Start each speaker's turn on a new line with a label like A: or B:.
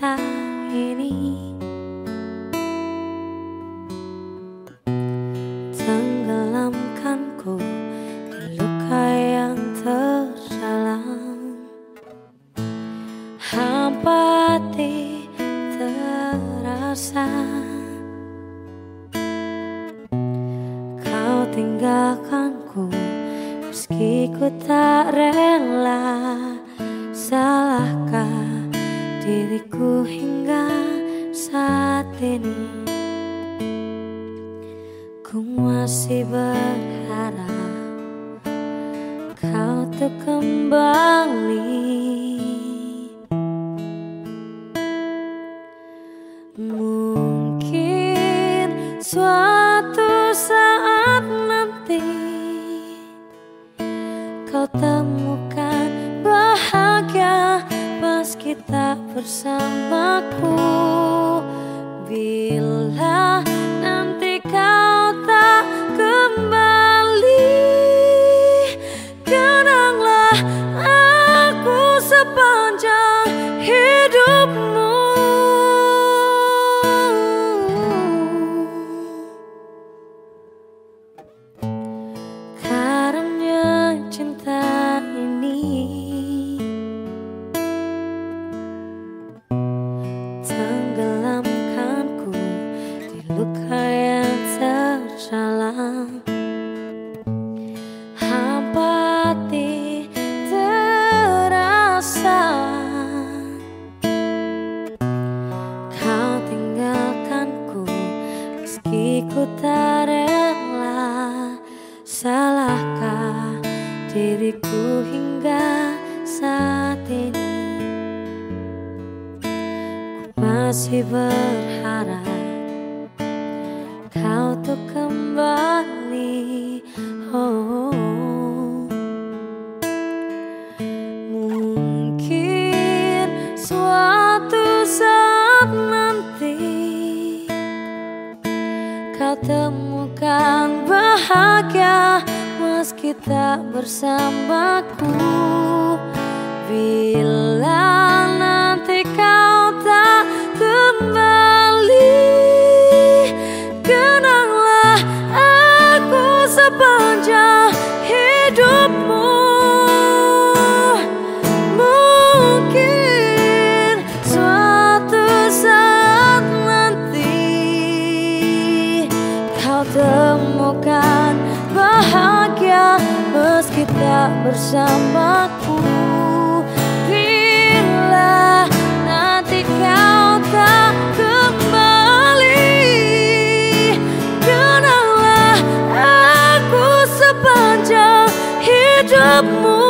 A: ini. Tenggelamkanku di luka yang terdalam. Hampa hati terasa. Kau tinggalkanku meski ku tak rela diriku hingga saat ini. Ku masih berharap kau tuh kembali. Mungkin suatu saat nanti Kau temukan bahagia kita bersamaku luka yang terdalam. Hampa hati terasa. Kau tinggalkanku meski ku tak rela. Salahkah diriku hingga saat ini? Ku masih berharap kau tuh kembali oh. Mungkin suatu saat nanti Kau temukan bahagia meski tak bersamaku Bila bersamaku. Bila nanti kau tak kembali Kenanglah aku sepanjang hidupmu